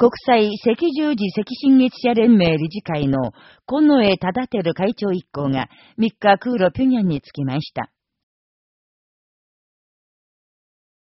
国際赤十字赤新月社連盟理事会の近野忠輝会長一行が3日空路平壌に着きました。